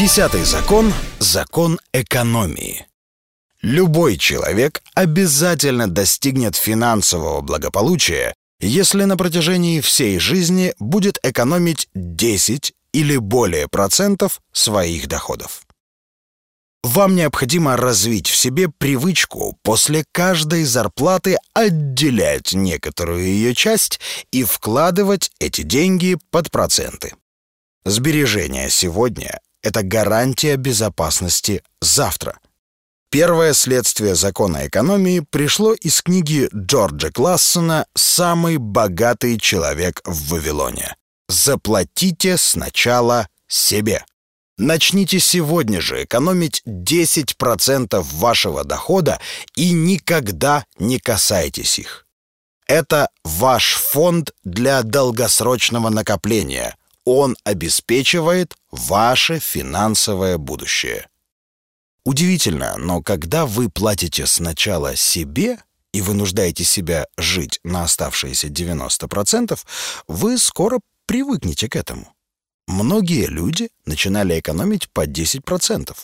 Десятый закон – закон экономии. Любой человек обязательно достигнет финансового благополучия, если на протяжении всей жизни будет экономить 10 или более процентов своих доходов. Вам необходимо развить в себе привычку после каждой зарплаты отделять некоторую ее часть и вкладывать эти деньги под проценты. Сбережения сегодня – это гарантия безопасности завтра. Первое следствие закона экономии пришло из книги Джорджа Классона «Самый богатый человек в Вавилоне». Заплатите сначала себе. Начните сегодня же экономить 10% вашего дохода и никогда не касайтесь их. Это ваш фонд для долгосрочного накопления. Он обеспечивает ваше финансовое будущее. Удивительно, но когда вы платите сначала себе и вынуждаете себя жить на оставшиеся 90%, вы скоро привыкнете к этому. Многие люди начинали экономить по 10%,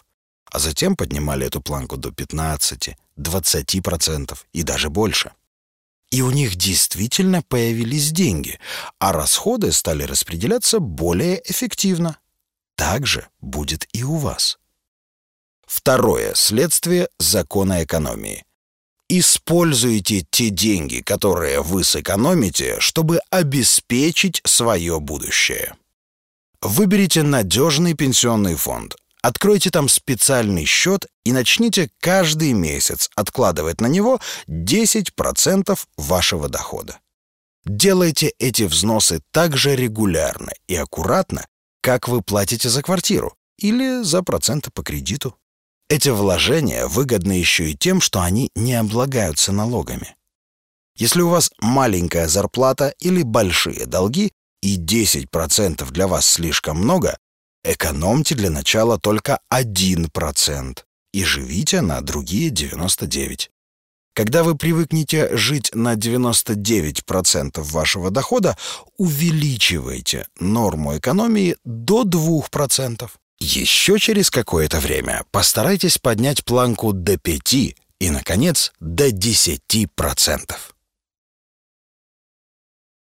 а затем поднимали эту планку до 15, 20% и даже больше. И у них действительно появились деньги, а расходы стали распределяться более эффективно. Так же будет и у вас. Второе следствие закона экономии. Используйте те деньги, которые вы сэкономите, чтобы обеспечить свое будущее. Выберите надежный пенсионный фонд. Откройте там специальный счет и начните каждый месяц откладывать на него 10% вашего дохода. Делайте эти взносы так же регулярно и аккуратно, как вы платите за квартиру или за проценты по кредиту. Эти вложения выгодны еще и тем, что они не облагаются налогами. Если у вас маленькая зарплата или большие долги, и 10% для вас слишком много, экономьте для начала только 1% и живите на другие 99%. Когда вы привыкнете жить на 99% вашего дохода, увеличивайте норму экономии до 2%. Еще через какое-то время постарайтесь поднять планку до 5% и, наконец, до 10%.